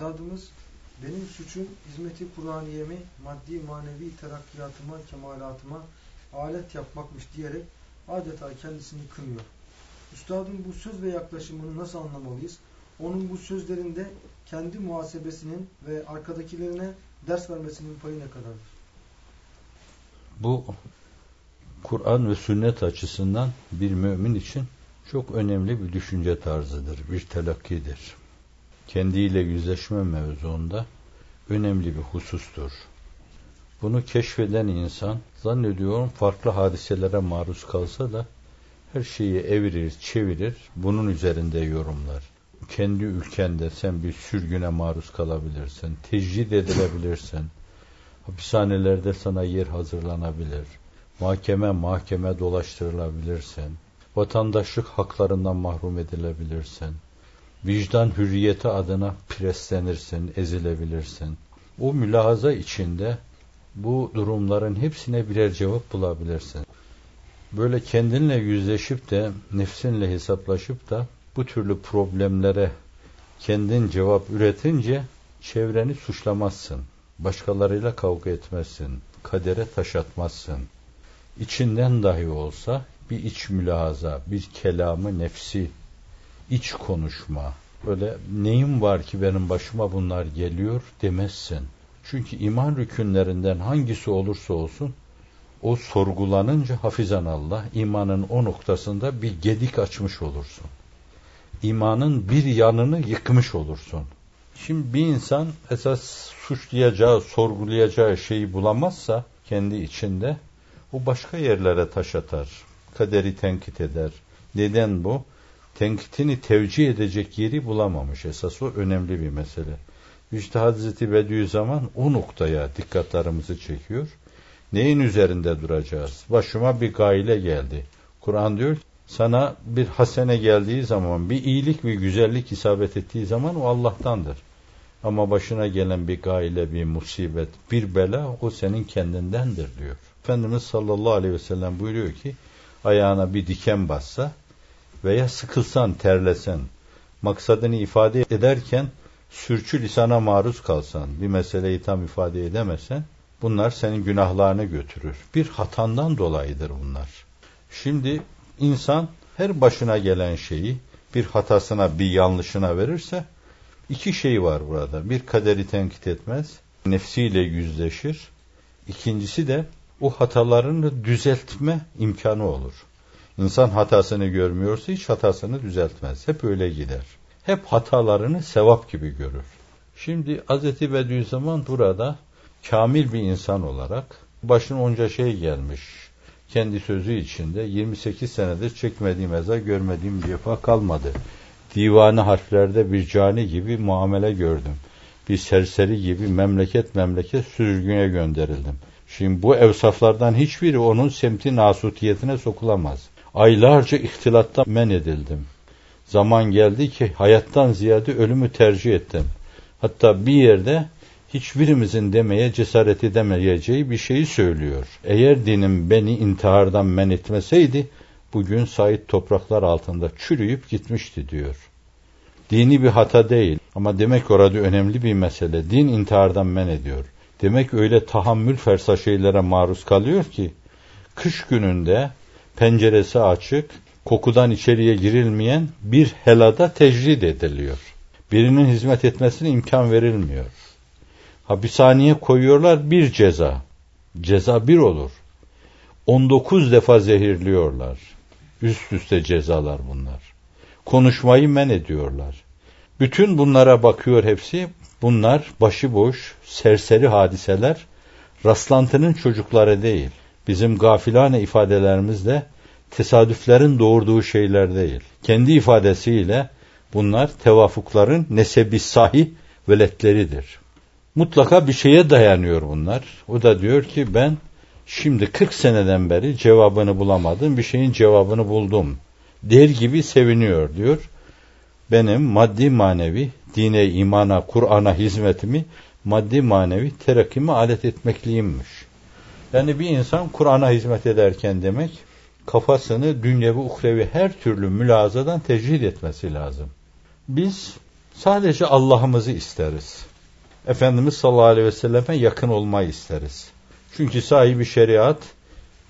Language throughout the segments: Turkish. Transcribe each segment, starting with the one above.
Üstadımız benim suçum hizmeti Kur'aniyemi maddi manevi terakkiyatıma, kemalatıma alet yapmakmış diyerek adeta kendisini kınıyor. Üstadın bu söz ve yaklaşımını nasıl anlamalıyız? Onun bu sözlerinde kendi muhasebesinin ve arkadakilerine ders vermesinin payı ne kadardır? Bu Kur'an ve sünnet açısından bir mümin için çok önemli bir düşünce tarzıdır, bir telakkidir. Kendiyle yüzleşme mevzuunda önemli bir husustur. Bunu keşfeden insan zannediyorum farklı hadiselere maruz kalsa da her şeyi evirir, çevirir, bunun üzerinde yorumlar. Kendi ülkende sen bir sürgüne maruz kalabilirsin, tecrid edilebilirsin, hapishanelerde sana yer hazırlanabilir, mahkeme mahkeme dolaştırılabilirsin, vatandaşlık haklarından mahrum edilebilirsin, vicdan hürriyeti adına preslenirsin, ezilebilirsin. O mülahaza içinde bu durumların hepsine birer cevap bulabilirsin. Böyle kendinle yüzleşip de nefsinle hesaplaşıp da bu türlü problemlere kendin cevap üretince çevreni suçlamazsın. Başkalarıyla kavga etmezsin. Kadere taş atmazsın. İçinden dahi olsa bir iç mülahaza, bir kelamı nefsi, iç konuşma. Böyle neyim var ki benim başıma bunlar geliyor demezsin. Çünkü iman rükünlerinden hangisi olursa olsun o sorgulanınca hafizan Allah imanın o noktasında bir gedik açmış olursun. İmanın bir yanını yıkmış olursun. Şimdi bir insan esas suçlayacağı, sorgulayacağı şeyi bulamazsa kendi içinde o başka yerlere taş atar. Kaderi tenkit eder. Neden bu? Tenkitini tevcih edecek yeri bulamamış. Esas o önemli bir mesele. İşte Hazreti Bediüzzaman o noktaya dikkatlerimizi çekiyor. Neyin üzerinde duracağız? Başıma bir gaile geldi. Kur'an diyor sana bir hasene geldiği zaman, bir iyilik, bir güzellik isabet ettiği zaman o Allah'tandır. Ama başına gelen bir gaile, bir musibet, bir bela o senin kendindendir diyor. Efendimiz sallallahu aleyhi ve sellem buyuruyor ki ayağına bir diken bassa veya sıkılsan, terlesen, maksadını ifade ederken sürçü lisana maruz kalsan, bir meseleyi tam ifade edemesen, bunlar senin günahlarını götürür. Bir hatandan dolayıdır bunlar. Şimdi insan her başına gelen şeyi bir hatasına, bir yanlışına verirse, iki şey var burada. Bir kaderi tenkit etmez, nefsiyle yüzleşir. İkincisi de o hatalarını düzeltme imkanı olur. İnsan hatasını görmüyorsa hiç hatasını düzeltmez. Hep öyle gider. Hep hatalarını sevap gibi görür. Şimdi Hz. Bediüzzaman burada kamil bir insan olarak başına onca şey gelmiş. Kendi sözü içinde 28 senedir çekmediğim eza görmediğim defa kalmadı. Divanı harflerde bir cani gibi muamele gördüm. Bir serseri gibi memleket memleket sürgüne gönderildim. Şimdi bu evsaflardan hiçbiri onun semti nasutiyetine sokulamaz. Aylarca ihtilatta men edildim. Zaman geldi ki hayattan ziyade ölümü tercih ettim. Hatta bir yerde hiçbirimizin demeye cesaret edemeyeceği bir şeyi söylüyor. Eğer dinim beni intihardan men etmeseydi, bugün sait topraklar altında çürüyüp gitmişti diyor. Dini bir hata değil ama demek orada önemli bir mesele. Din intihardan men ediyor. Demek öyle tahammül fersa şeylere maruz kalıyor ki, kış gününde penceresi açık, kokudan içeriye girilmeyen bir helada tecrid ediliyor. Birinin hizmet etmesine imkan verilmiyor. Hapishaneye koyuyorlar bir ceza. Ceza bir olur. 19 defa zehirliyorlar. Üst üste cezalar bunlar. Konuşmayı men ediyorlar. Bütün bunlara bakıyor hepsi. Bunlar başıboş, serseri hadiseler. Rastlantının çocukları değil. Bizim gafilane ifadelerimizde tesadüflerin doğurduğu şeyler değil. Kendi ifadesiyle bunlar tevafukların nesebi sahi veletleridir. Mutlaka bir şeye dayanıyor bunlar. O da diyor ki ben şimdi 40 seneden beri cevabını bulamadım, bir şeyin cevabını buldum. Der gibi seviniyor diyor. Benim maddi manevi dine, imana, Kur'an'a hizmetimi maddi manevi terakkimi alet etmekliyimmiş. Yani bir insan Kur'an'a hizmet ederken demek kafasını dünyevi uhrevi her türlü mülazadan tecrid etmesi lazım. Biz Sadece Allah'ımızı isteriz. Efendimiz sallallahu aleyhi ve selleme yakın olmayı isteriz. Çünkü sahibi şeriat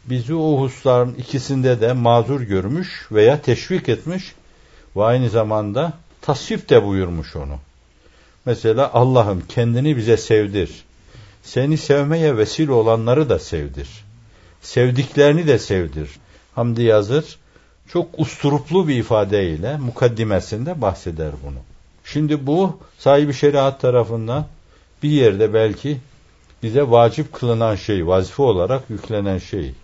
bizi o hususların ikisinde de mazur görmüş veya teşvik etmiş ve aynı zamanda tasvip de buyurmuş onu. Mesela Allah'ım kendini bize sevdir. Seni sevmeye vesile olanları da sevdir. Sevdiklerini de sevdir. Hamdi Yazır çok usturuplu bir ifadeyle mukaddimesinde bahseder bunu. Şimdi bu sahibi şeriat tarafından bir yerde belki bize vacip kılınan şey, vazife olarak yüklenen şey,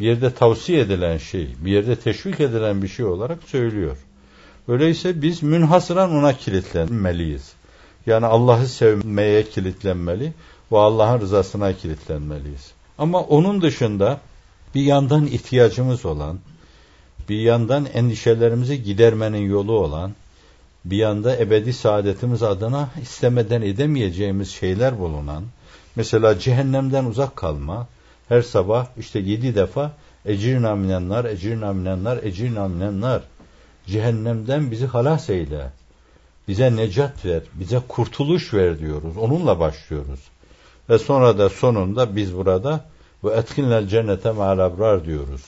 bir yerde tavsiye edilen şey, bir yerde teşvik edilen bir şey olarak söylüyor. Öyleyse biz münhasıran ona kilitlenmeliyiz. Yani Allah'ı sevmeye kilitlenmeli ve Allah'ın rızasına kilitlenmeliyiz. Ama onun dışında bir yandan ihtiyacımız olan, bir yandan endişelerimizi gidermenin yolu olan, bir yanda ebedi saadetimiz adına istemeden edemeyeceğimiz şeyler bulunan, mesela cehennemden uzak kalma, her sabah işte yedi defa ecirna minenler, ecirna minenler, ecirna minenler, cehennemden bizi halas eyle, bize necat ver, bize kurtuluş ver diyoruz, onunla başlıyoruz. Ve sonra da sonunda biz burada ve etkinler cennete ma'al diyoruz.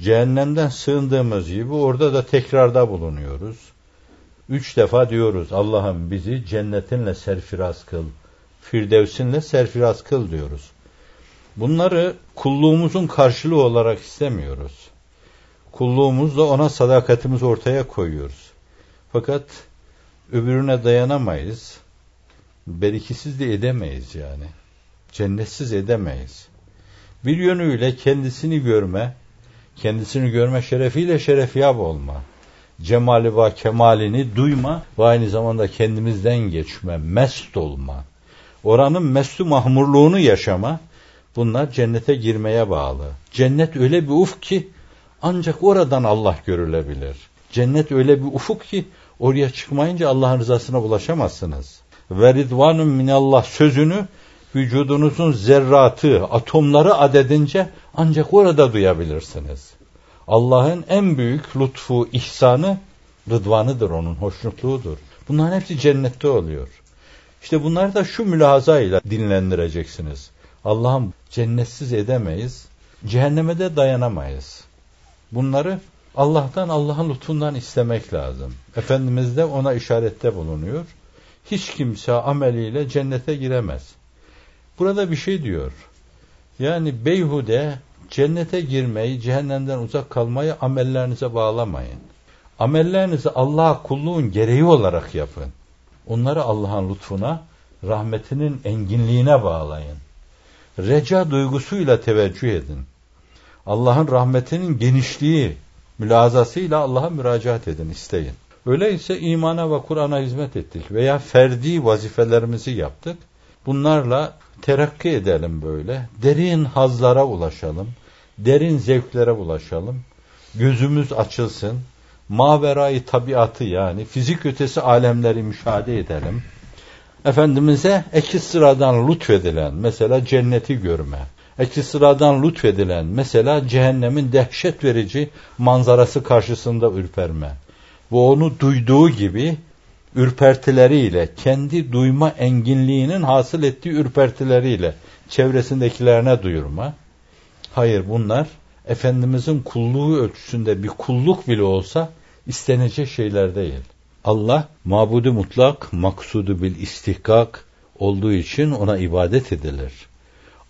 Cehennemden sığındığımız gibi orada da tekrarda bulunuyoruz. Üç defa diyoruz Allah'ım bizi cennetinle serfiraz kıl, firdevsinle serfiraz kıl diyoruz. Bunları kulluğumuzun karşılığı olarak istemiyoruz. Kulluğumuzla ona sadakatimiz ortaya koyuyoruz. Fakat öbürüne dayanamayız. Berikisiz de edemeyiz yani. Cennetsiz edemeyiz. Bir yönüyle kendisini görme, kendisini görme şerefiyle şerefiyab olma cemali ve kemalini duyma ve aynı zamanda kendimizden geçme, mest olma. Oranın mestu mahmurluğunu yaşama, bunlar cennete girmeye bağlı. Cennet öyle bir ufk ki ancak oradan Allah görülebilir. Cennet öyle bir ufuk ki oraya çıkmayınca Allah'ın rızasına ulaşamazsınız. Ve ridvanun minallah sözünü vücudunuzun zerratı, atomları adedince ancak orada duyabilirsiniz. Allah'ın en büyük lütfu, ihsanı rıdvanıdır onun, hoşnutluğudur. Bunların hepsi cennette oluyor. İşte bunları da şu mülahazayla dinlendireceksiniz. Allah'ım cennetsiz edemeyiz, cehenneme de dayanamayız. Bunları Allah'tan, Allah'ın lütfundan istemek lazım. Efendimiz de ona işarette bulunuyor. Hiç kimse ameliyle cennete giremez. Burada bir şey diyor. Yani beyhude Cennete girmeyi, cehennemden uzak kalmayı amellerinize bağlamayın. Amellerinizi Allah'a kulluğun gereği olarak yapın. Onları Allah'ın lütfuna, rahmetinin enginliğine bağlayın. Reca duygusuyla teveccüh edin. Allah'ın rahmetinin genişliği, mülazasıyla Allah'a müracaat edin, isteyin. Öyleyse imana ve Kur'an'a hizmet ettik veya ferdi vazifelerimizi yaptık. Bunlarla terakki edelim böyle. Derin hazlara ulaşalım. Derin zevklere ulaşalım. Gözümüz açılsın. Maverayı tabiatı yani fizik ötesi alemleri müşahede edelim. Efendimiz'e eki sıradan lütfedilen mesela cenneti görme. Eki sıradan lütfedilen mesela cehennemin dehşet verici manzarası karşısında ürperme. Bu onu duyduğu gibi ürpertileriyle, kendi duyma enginliğinin hasıl ettiği ürpertileriyle çevresindekilerine duyurma. Hayır bunlar Efendimizin kulluğu ölçüsünde bir kulluk bile olsa istenecek şeyler değil. Allah mabudu mutlak, maksudu bil istihkak olduğu için ona ibadet edilir.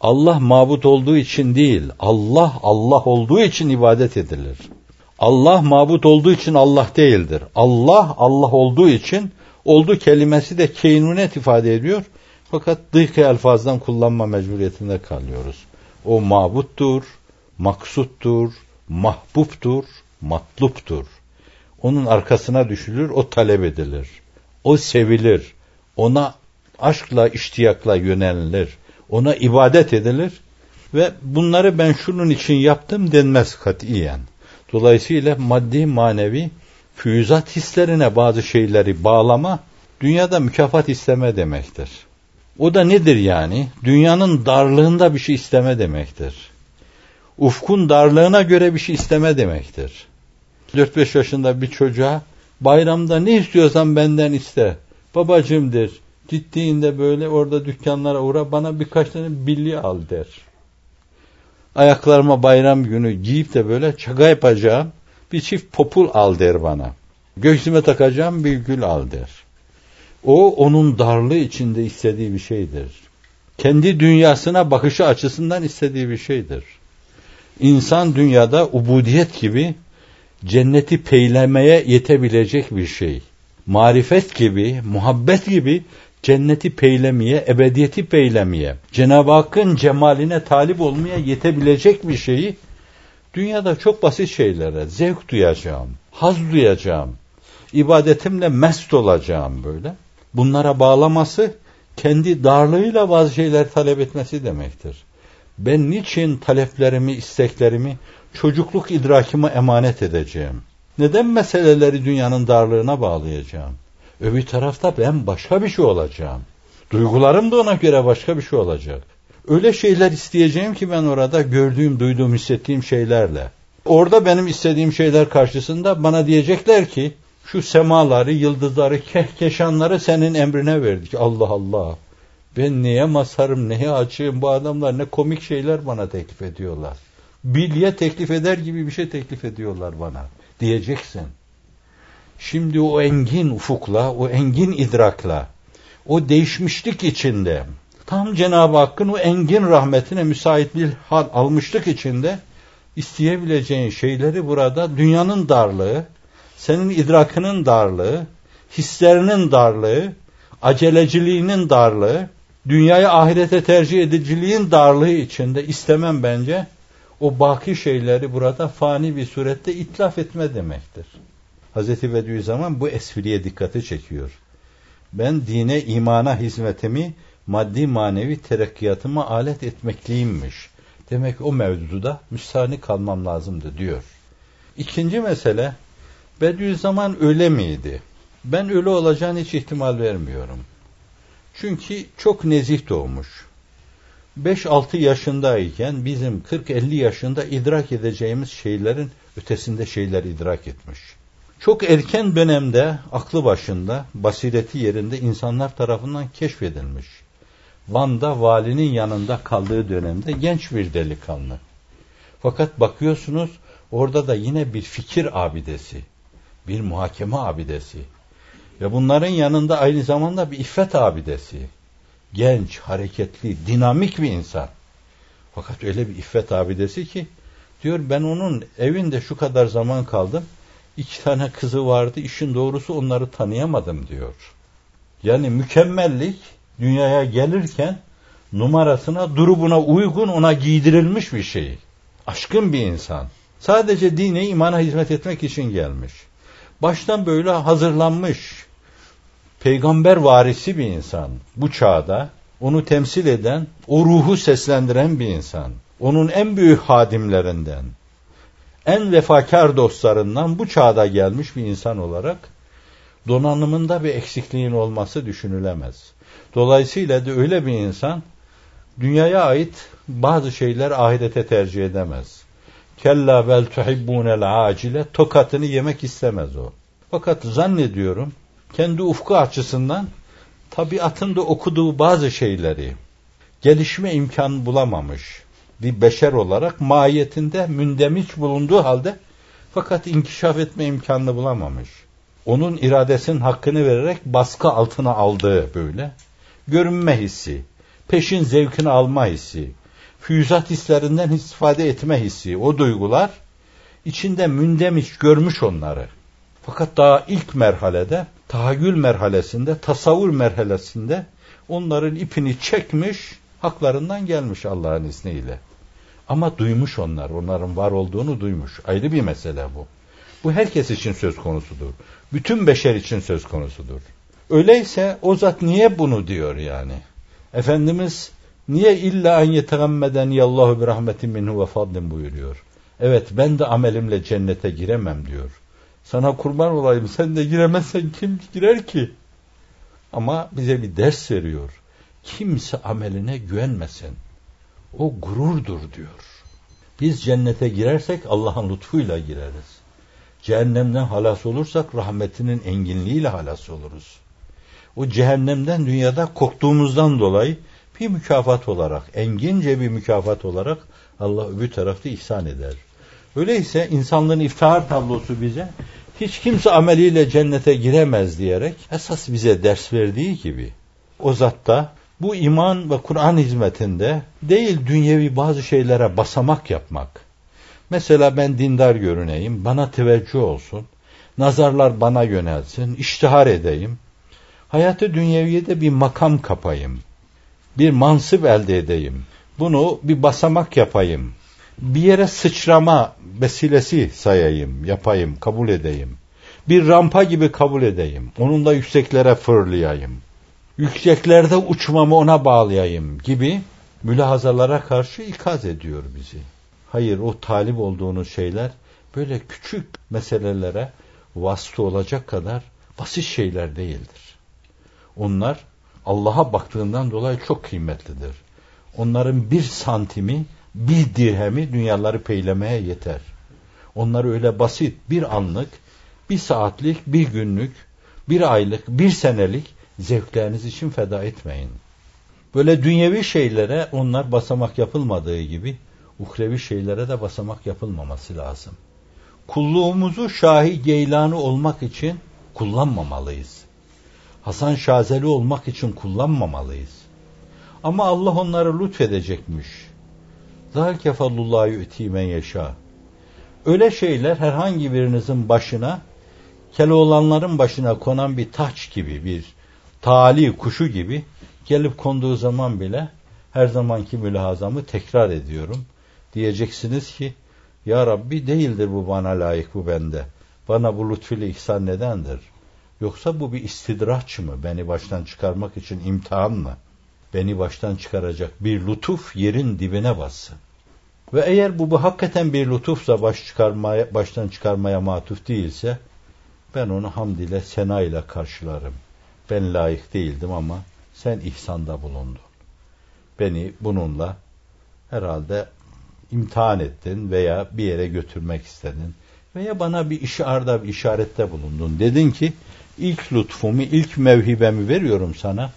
Allah mabut olduğu için değil, Allah Allah olduğu için ibadet edilir. Allah mabut olduğu için Allah değildir. Allah Allah olduğu için oldu kelimesi de keynunet ifade ediyor. Fakat dıhkı elfazdan kullanma mecburiyetinde kalıyoruz. O mabuttur, maksuttur, mahbuptur, matluptur. Onun arkasına düşülür, o talep edilir. O sevilir. Ona aşkla, iştiyakla yönelilir. Ona ibadet edilir. Ve bunları ben şunun için yaptım denmez katiyen. Dolayısıyla maddi manevi füyüzat hislerine bazı şeyleri bağlama, dünyada mükafat isteme demektir. O da nedir yani? Dünyanın darlığında bir şey isteme demektir. Ufkun darlığına göre bir şey isteme demektir. 4-5 yaşında bir çocuğa Bayramda ne istiyorsan benden iste. Babacımdır. Gittiğinde böyle orada dükkanlara uğra bana birkaç tane billi al der. Ayaklarıma bayram günü giyip de böyle çaka yapacağım bir çift popul al der bana. Göğsüme takacağım bir gül al der. O onun darlığı içinde istediği bir şeydir. Kendi dünyasına bakışı açısından istediği bir şeydir. İnsan dünyada ubudiyet gibi cenneti peylemeye yetebilecek bir şey. Marifet gibi, muhabbet gibi cenneti peylemeye, ebediyeti peylemeye, Cenab-ı Hakk'ın cemaline talip olmaya yetebilecek bir şeyi dünyada çok basit şeylere zevk duyacağım, haz duyacağım, ibadetimle mest olacağım böyle. Bunlara bağlaması kendi darlığıyla bazı şeyler talep etmesi demektir. Ben niçin taleplerimi, isteklerimi, çocukluk idrakime emanet edeceğim? Neden meseleleri dünyanın darlığına bağlayacağım? Öbür tarafta ben başka bir şey olacağım. Duygularım da ona göre başka bir şey olacak. Öyle şeyler isteyeceğim ki ben orada gördüğüm, duyduğum, hissettiğim şeylerle. Orada benim istediğim şeyler karşısında bana diyecekler ki şu semaları, yıldızları, kehkeşanları senin emrine verdik. Allah Allah. Ben neye masarım, neye açığım bu adamlar ne komik şeyler bana teklif ediyorlar. Bilye teklif eder gibi bir şey teklif ediyorlar bana. Diyeceksin. Şimdi o engin ufukla, o engin idrakla, o değişmişlik içinde, tam Cenab-ı Hakk'ın o engin rahmetine müsait bir hal almışlık içinde isteyebileceğin şeyleri burada dünyanın darlığı, senin idrakının darlığı, hislerinin darlığı, aceleciliğinin darlığı, dünyayı ahirete tercih ediciliğin darlığı içinde istemem bence o baki şeyleri burada fani bir surette itlaf etme demektir. Hazreti Bediüzzaman bu espriye dikkati çekiyor. Ben dine, imana hizmetimi maddi manevi terakkiyatıma alet etmekliyimmiş. Demek o mevzuda müstahni kalmam lazımdı diyor. İkinci mesele Bediüzzaman öyle miydi? Ben öyle olacağını hiç ihtimal vermiyorum. Çünkü çok nezih doğmuş. 5-6 yaşındayken bizim 40-50 yaşında idrak edeceğimiz şeylerin ötesinde şeyler idrak etmiş. Çok erken dönemde aklı başında, basireti yerinde insanlar tarafından keşfedilmiş. Van'da valinin yanında kaldığı dönemde genç bir delikanlı. Fakat bakıyorsunuz orada da yine bir fikir abidesi, bir muhakeme abidesi ve bunların yanında aynı zamanda bir iffet abidesi. Genç, hareketli, dinamik bir insan. Fakat öyle bir iffet abidesi ki diyor ben onun evinde şu kadar zaman kaldım iki tane kızı vardı. İşin doğrusu onları tanıyamadım diyor. Yani mükemmellik dünyaya gelirken numarasına, durumuna uygun ona giydirilmiş bir şey. Aşkın bir insan. Sadece dine, imana hizmet etmek için gelmiş. Baştan böyle hazırlanmış. Peygamber varisi bir insan. Bu çağda onu temsil eden, o ruhu seslendiren bir insan. Onun en büyük hadimlerinden en vefakar dostlarından bu çağda gelmiş bir insan olarak donanımında bir eksikliğin olması düşünülemez. Dolayısıyla da öyle bir insan dünyaya ait bazı şeyler ahirete tercih edemez. Kella bel tuhibbunel acile tokatını yemek istemez o. Fakat zannediyorum kendi ufku açısından tabiatında okuduğu bazı şeyleri gelişme imkanı bulamamış bir beşer olarak mahiyetinde mündemiş bulunduğu halde fakat inkişaf etme imkanını bulamamış. Onun iradesinin hakkını vererek baskı altına aldığı böyle görünme hissi, peşin zevkini alma hissi, füyüzat hislerinden istifade etme hissi, o duygular içinde mündemiş görmüş onları. Fakat daha ilk merhalede, tahayyül merhalesinde, tasavvur merhalesinde onların ipini çekmiş, haklarından gelmiş Allah'ın izniyle. Ama duymuş onlar, onların var olduğunu duymuş. Ayrı bir mesele bu. Bu herkes için söz konusudur. Bütün beşer için söz konusudur. Öyleyse o zat niye bunu diyor yani? Efendimiz niye illa en yetegammeden yallahu bir rahmetin minhu ve fadlin buyuruyor. Evet ben de amelimle cennete giremem diyor. Sana kurban olayım sen de giremezsen kim girer ki? Ama bize bir ders veriyor. Kimse ameline güvenmesin. O gururdur diyor. Biz cennete girersek Allah'ın lütfuyla gireriz. Cehennemden halas olursak rahmetinin enginliğiyle halas oluruz. O cehennemden dünyada korktuğumuzdan dolayı bir mükafat olarak, engince bir mükafat olarak Allah öbür tarafta ihsan eder. Öyleyse insanlığın iftihar tablosu bize hiç kimse ameliyle cennete giremez diyerek esas bize ders verdiği gibi o zatta bu iman ve Kur'an hizmetinde değil dünyevi bazı şeylere basamak yapmak. Mesela ben dindar görüneyim, bana teveccüh olsun, nazarlar bana yönelsin, iştihar edeyim. Hayatı dünyeviyede bir makam kapayım, bir mansıp elde edeyim. Bunu bir basamak yapayım. Bir yere sıçrama vesilesi sayayım, yapayım, kabul edeyim. Bir rampa gibi kabul edeyim. Onunla yükseklere fırlayayım yükseklerde uçmamı ona bağlayayım gibi mülahazalara karşı ikaz ediyor bizi. Hayır o talip olduğunuz şeyler böyle küçük meselelere vasıta olacak kadar basit şeyler değildir. Onlar Allah'a baktığından dolayı çok kıymetlidir. Onların bir santimi, bir dirhemi dünyaları peylemeye yeter. Onlar öyle basit bir anlık, bir saatlik, bir günlük, bir aylık, bir senelik zevkleriniz için feda etmeyin. Böyle dünyevi şeylere onlar basamak yapılmadığı gibi uhrevi şeylere de basamak yapılmaması lazım. Kulluğumuzu Şahi Geylanı olmak için kullanmamalıyız. Hasan Şazeli olmak için kullanmamalıyız. Ama Allah onları lütfedecekmiş. Zalike fallullahi yu'ti men yeşâ. Öyle şeyler herhangi birinizin başına Keloğlanların başına konan bir taç gibi bir tali kuşu gibi gelip konduğu zaman bile her zamanki mülahazamı tekrar ediyorum. Diyeceksiniz ki ya Rabbi değildir bu bana layık bu bende. Bana bu lütfüyle ihsan nedendir? Yoksa bu bir istidraç mı? Beni baştan çıkarmak için imtihan mı? Beni baştan çıkaracak bir lütuf yerin dibine bassın. Ve eğer bu, bu hakikaten bir lütufsa baş çıkarmaya, baştan çıkarmaya matuf değilse ben onu hamd ile sena ile karşılarım. Ben layık değildim ama sen ihsanda bulundun. Beni bununla herhalde imtihan ettin veya bir yere götürmek istedin veya bana bir işarda bir işarette bulundun. Dedin ki ilk lütfumu, ilk mevhibemi veriyorum sana.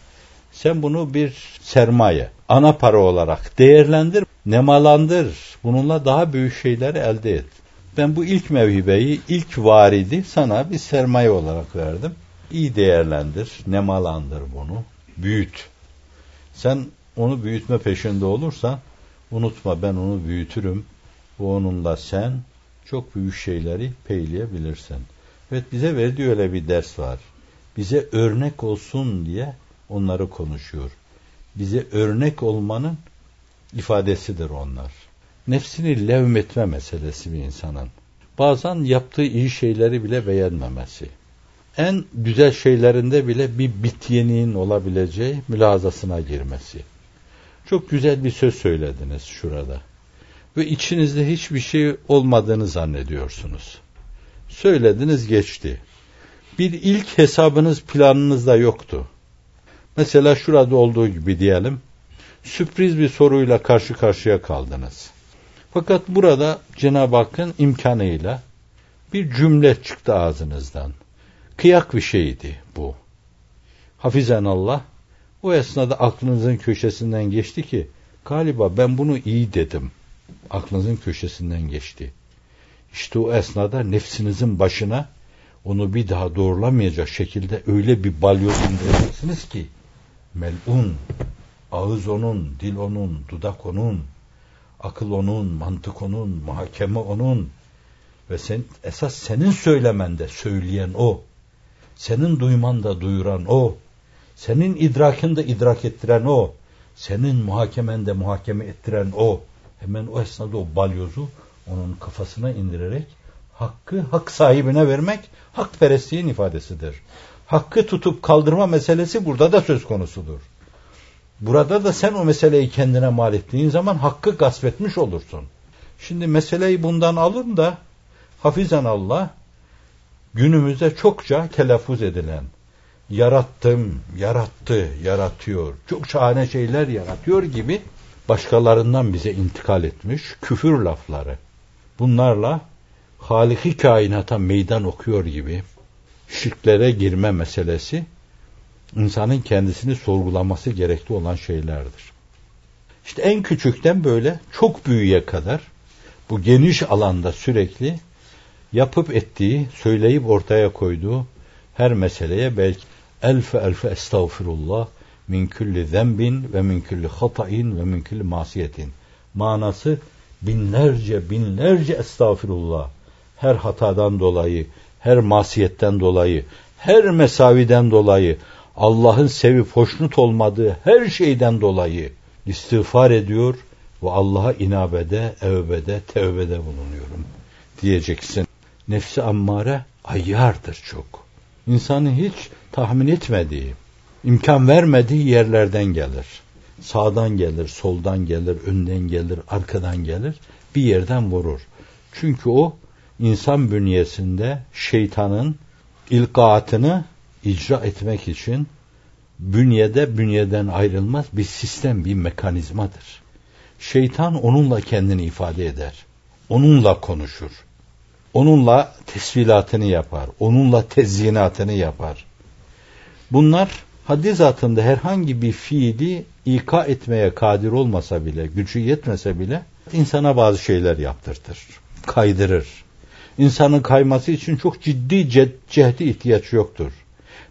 Sen bunu bir sermaye, ana para olarak değerlendir, nemalandır. Bununla daha büyük şeyleri elde et. Ben bu ilk mevhibeyi, ilk varidi sana bir sermaye olarak verdim iyi değerlendir, nemalandır bunu, büyüt. Sen onu büyütme peşinde olursan, unutma ben onu büyütürüm. Bu onunla sen çok büyük şeyleri peyleyebilirsin. Evet bize verdiği öyle bir ders var. Bize örnek olsun diye onları konuşuyor. Bize örnek olmanın ifadesidir onlar. Nefsini levmetme meselesi bir insanın. Bazen yaptığı iyi şeyleri bile beğenmemesi en güzel şeylerinde bile bir bityeniğin olabileceği mülazasına girmesi. Çok güzel bir söz söylediniz şurada. Ve içinizde hiçbir şey olmadığını zannediyorsunuz. Söylediniz geçti. Bir ilk hesabınız planınızda yoktu. Mesela şurada olduğu gibi diyelim. Sürpriz bir soruyla karşı karşıya kaldınız. Fakat burada Cenab-ı Hakk'ın imkanıyla bir cümle çıktı ağzınızdan kıyak bir şeydi bu. Hafizen Allah o esnada aklınızın köşesinden geçti ki galiba ben bunu iyi dedim. Aklınızın köşesinden geçti. İşte o esnada nefsinizin başına onu bir daha doğrulamayacak şekilde öyle bir balyoz indireceksiniz ki melun, ağız onun, dil onun, dudak onun, akıl onun, mantık onun, muhakeme onun ve sen esas senin söylemende söyleyen o. Senin duymanda duyuran o. Senin idrakında idrak ettiren o. Senin muhakemende muhakeme ettiren o. Hemen o esnada o balyozu onun kafasına indirerek hakkı hak sahibine vermek hakperestliğin ifadesidir. Hakkı tutup kaldırma meselesi burada da söz konusudur. Burada da sen o meseleyi kendine mal ettiğin zaman hakkı gasp etmiş olursun. Şimdi meseleyi bundan alın da hafizan Allah günümüzde çokça telaffuz edilen yarattım, yarattı, yaratıyor, çok şahane şeyler yaratıyor gibi başkalarından bize intikal etmiş küfür lafları. Bunlarla Haliki kainata meydan okuyor gibi şirklere girme meselesi insanın kendisini sorgulaması gerekli olan şeylerdir. İşte en küçükten böyle çok büyüğe kadar bu geniş alanda sürekli yapıp ettiği, söyleyip ortaya koyduğu her meseleye belki elfe elfe estağfirullah min külli zembin ve min külli hata'in ve min külli masiyetin. Manası binlerce binlerce estağfirullah. Her hatadan dolayı, her masiyetten dolayı, her mesaviden dolayı, Allah'ın sevip hoşnut olmadığı her şeyden dolayı istiğfar ediyor ve Allah'a inabede, evbede, tevbede bulunuyorum diyeceksin. Nefsi ammare ayyardır çok. İnsanın hiç tahmin etmediği, imkan vermediği yerlerden gelir. Sağdan gelir, soldan gelir, önden gelir, arkadan gelir, bir yerden vurur. Çünkü o insan bünyesinde şeytanın ilkaatını icra etmek için bünyede bünyeden ayrılmaz bir sistem, bir mekanizmadır. Şeytan onunla kendini ifade eder. Onunla konuşur. Onunla tesvilatını yapar. Onunla tezyinatını yapar. Bunlar haddi zatında herhangi bir fiili ika etmeye kadir olmasa bile, gücü yetmese bile insana bazı şeyler yaptırtır. Kaydırır. İnsanın kayması için çok ciddi cehdi ihtiyaç yoktur.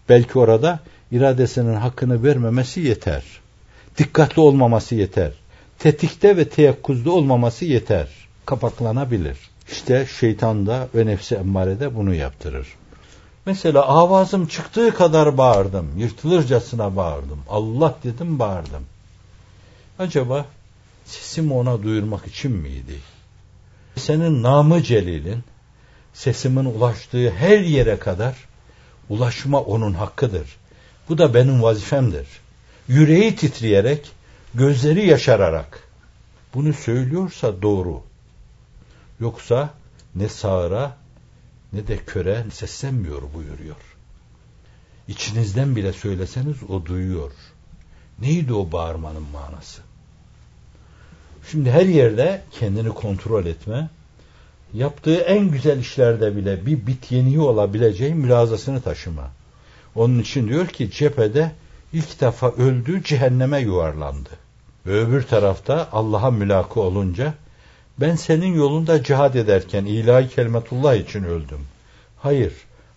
Belki orada iradesinin hakkını vermemesi yeter. Dikkatli olmaması yeter. Tetikte ve teyakkuzda olmaması yeter. Kapaklanabilir. İşte şeytan da ve nefsi emmarede bunu yaptırır. Mesela avazım çıktığı kadar bağırdım. Yırtılırcasına bağırdım. Allah dedim bağırdım. Acaba sesimi ona duyurmak için miydi? Senin namı celilin sesimin ulaştığı her yere kadar ulaşma onun hakkıdır. Bu da benim vazifemdir. Yüreği titreyerek, gözleri yaşararak bunu söylüyorsa doğru. Yoksa ne sağıra ne de köre seslenmiyor buyuruyor. İçinizden bile söyleseniz o duyuyor. Neydi o bağırmanın manası? Şimdi her yerde kendini kontrol etme, yaptığı en güzel işlerde bile bir bit yeniği olabileceği mülazasını taşıma. Onun için diyor ki cephede ilk defa öldü, cehenneme yuvarlandı. Ve öbür tarafta Allah'a mülakı olunca ben senin yolunda cihad ederken ilahi kelimetullah için öldüm. Hayır,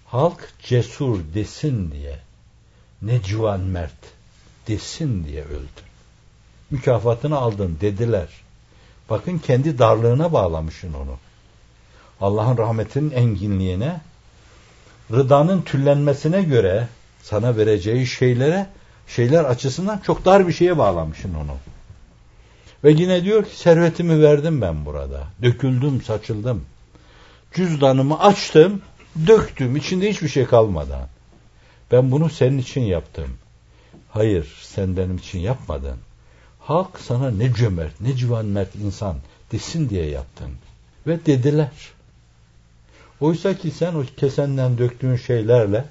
halk cesur desin diye, ne civan mert desin diye öldü. Mükafatını aldın dediler. Bakın kendi darlığına bağlamışsın onu. Allah'ın rahmetinin enginliğine, rıdanın tüllenmesine göre sana vereceği şeylere, şeyler açısından çok dar bir şeye bağlamışsın onu. Ve yine diyor ki servetimi verdim ben burada. Döküldüm, saçıldım. Cüzdanımı açtım, döktüm. içinde hiçbir şey kalmadan. Ben bunu senin için yaptım. Hayır, sen benim için yapmadın. Halk sana ne cömert, ne civan mert insan desin diye yaptın. Ve dediler. Oysa ki sen o kesenden döktüğün şeylerle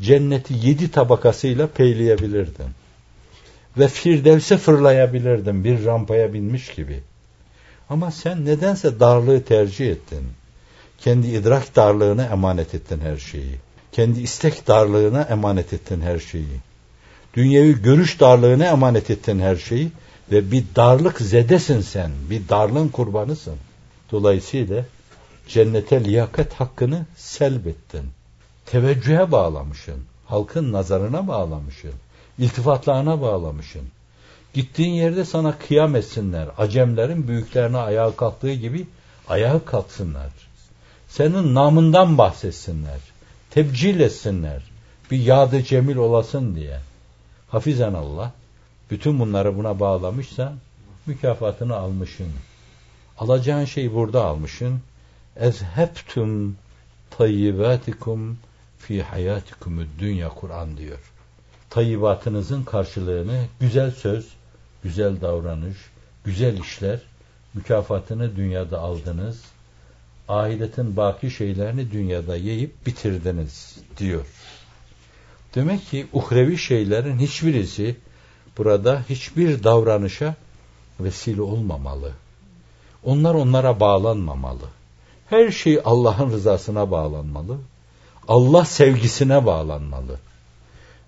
cenneti yedi tabakasıyla peyleyebilirdin. Ve Firdevs'e fırlayabilirdin bir rampaya binmiş gibi. Ama sen nedense darlığı tercih ettin. Kendi idrak darlığına emanet ettin her şeyi. Kendi istek darlığına emanet ettin her şeyi. Dünyevi görüş darlığına emanet ettin her şeyi. Ve bir darlık zedesin sen. Bir darlığın kurbanısın. Dolayısıyla cennete liyakat hakkını selbettin. Teveccühe bağlamışsın. Halkın nazarına bağlamışsın. İltifatlarına bağlamışsın. Gittiğin yerde sana kıyam etsinler. Acemlerin büyüklerine ayağa kalktığı gibi ayağa kalksınlar. Senin namından bahsetsinler. Tebcil etsinler. Bir yadı cemil olasın diye. Hafizen Allah. Bütün bunları buna bağlamışsa mükafatını almışsın. Alacağın şeyi burada almışsın ezhebtum tayyibatikum fi hayatikum dünya Kur'an diyor. Tayyibatınızın karşılığını güzel söz, güzel davranış, güzel işler mükafatını dünyada aldınız. Ahiretin baki şeylerini dünyada yiyip bitirdiniz diyor. Demek ki uhrevi şeylerin hiçbirisi burada hiçbir davranışa vesile olmamalı. Onlar onlara bağlanmamalı Her şey Allah'ın rızasına bağlanmalı. Allah sevgisine bağlanmalı.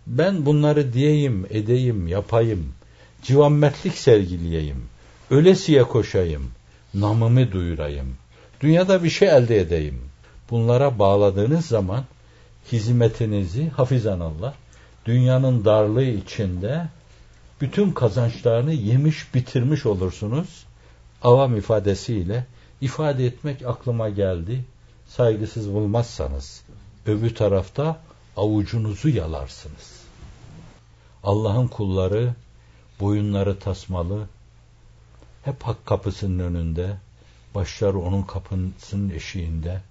Ben bunları diyeyim, edeyim, yapayım, civanmetlik sergileyeyim, ölesiye koşayım, namımı duyurayım, dünyada bir şey elde edeyim. Bunlara bağladığınız zaman hizmetinizi hafizan Allah dünyanın darlığı içinde bütün kazançlarını yemiş bitirmiş olursunuz. Avam ifadesiyle ifade etmek aklıma geldi. Saygısız bulmazsanız öbür tarafta avucunuzu yalarsınız. Allah'ın kulları boyunları tasmalı hep hak kapısının önünde başları onun kapısının eşiğinde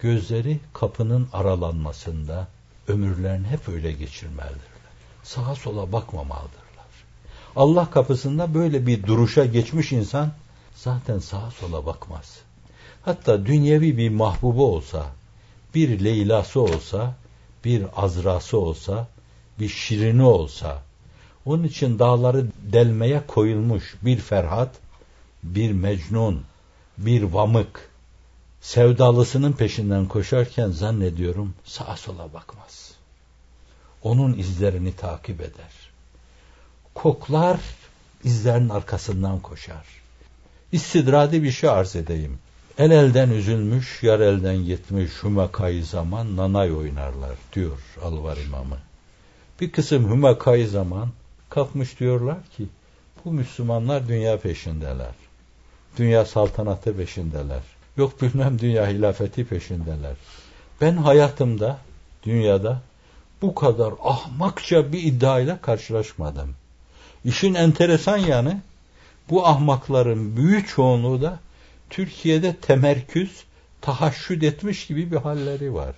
gözleri kapının aralanmasında ömürlerini hep öyle geçirmelidirler. Sağa sola bakmamalıdırlar. Allah kapısında böyle bir duruşa geçmiş insan zaten sağa sola bakmaz. Hatta dünyevi bir mahbubu olsa, bir Leyla'sı olsa, bir Azra'sı olsa, bir Şirin'i olsa, onun için dağları delmeye koyulmuş bir Ferhat, bir Mecnun, bir Vamık, sevdalısının peşinden koşarken zannediyorum sağa sola bakmaz. Onun izlerini takip eder. Koklar, izlerin arkasından koşar. İstidradi bir şey arz edeyim. El elden üzülmüş, yar elden gitmiş hümakayı zaman nanay oynarlar diyor Alvar İmamı. Bir kısım hümakayı zaman kalkmış diyorlar ki bu Müslümanlar dünya peşindeler. Dünya saltanatı peşindeler. Yok bilmem dünya hilafeti peşindeler. Ben hayatımda, dünyada bu kadar ahmakça bir iddiayla karşılaşmadım. İşin enteresan yanı bu ahmakların büyük çoğunluğu da Türkiye'de temerküz, tahaşşüd etmiş gibi bir halleri var.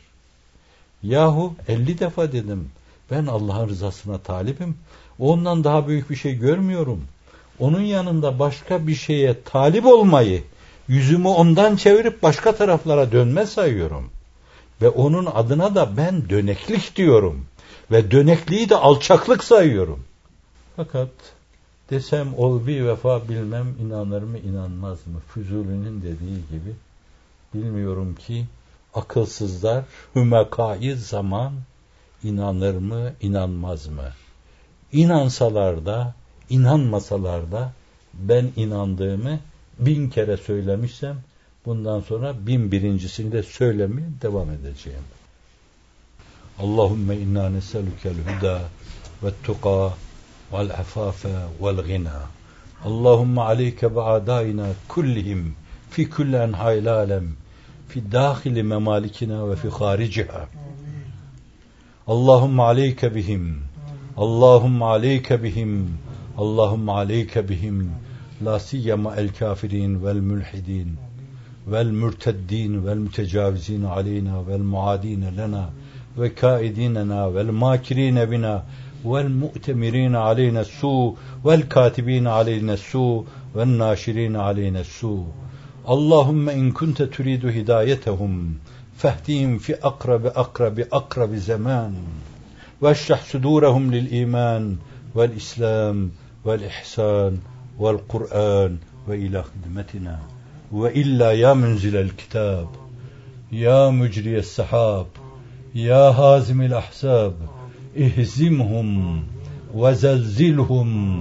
Yahu 50 defa dedim ben Allah'ın rızasına talibim. Ondan daha büyük bir şey görmüyorum. Onun yanında başka bir şeye talip olmayı, yüzümü ondan çevirip başka taraflara dönme sayıyorum. Ve onun adına da ben döneklik diyorum. Ve dönekliği de alçaklık sayıyorum. Fakat desem ol bir vefa bilmem inanır mı inanmaz mı? Füzuli'nin dediği gibi bilmiyorum ki akılsızlar hümekayı zaman inanır mı inanmaz mı? İnansalar da inanmasalar da ben inandığımı bin kere söylemişsem bundan sonra bin birincisini de söylemeye devam edeceğim. Allahümme inna neselükel huda ve tuqa vel afafe vel gina. Allahümme aleyke ve adaina kullihim fi kulli enha'il alem fi dahili memalikina ve fi hariciha. Allahümme aleyke bihim. Allahümme aleyke bihim. Allahümme aleyke bihim. La siyema el kafirin vel mülhidin vel mürteddin والمؤتمرين علينا السوء والكاتبين علينا السوء والناشرين علينا السوء. اللهم إن كنت تريد هدايتهم فاهدهم في أقرب أقرب أقرب زمان. واشرح صدورهم للإيمان والإسلام والإحسان والقرآن وإلى خدمتنا. وإلا يا منزل الكتاب يا مجري السحاب يا هازم الأحساب اهزمهم وزلزلهم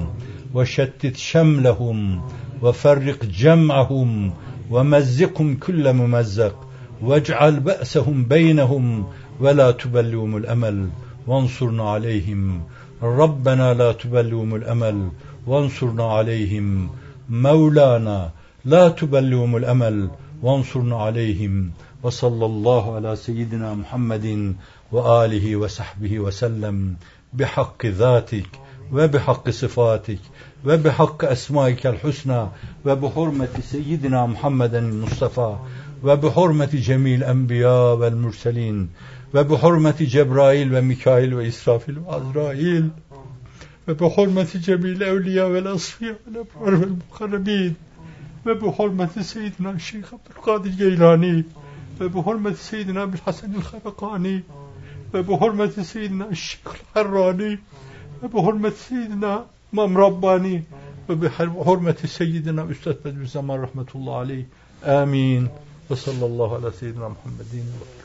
وشتت شملهم وفرق جمعهم ومزقهم كل ممزق واجعل بأسهم بينهم ولا تبلوم الأمل وانصرنا عليهم ربنا لا تبلوم الأمل وانصرنا عليهم مولانا لا تبلوم الأمل وانصرنا عليهم وصلى الله على سيدنا محمد وآله وصحبه وسلم بحق ذاتك وبحق صفاتك وبحق أسمائك الحسنى وبحرمة سيدنا محمد المصطفى وبحرمة جميع الأنبياء والمرسلين وبحرمة جبرائيل وميكائيل وإسرافيل وعزرائيل وبحرمة جميع الأولياء والأصفياء والأبرار والمقربين ve bu hürmeti Seyyidina Şeyh Abdülkadir Geylani. Ve bu hürmeti Seyyidina Bilhasenil Harakani ve bu hürmeti Seyyidina Şeyh Harrani ve bu hürmeti Seyyidina İmam Rabbani. Ve bu hürmeti Seyyidina Üstad Bediüzzaman Rahmetullahi Aleyh. Amin. Ve sallallahu ala Seyyidina Muhammedin. ve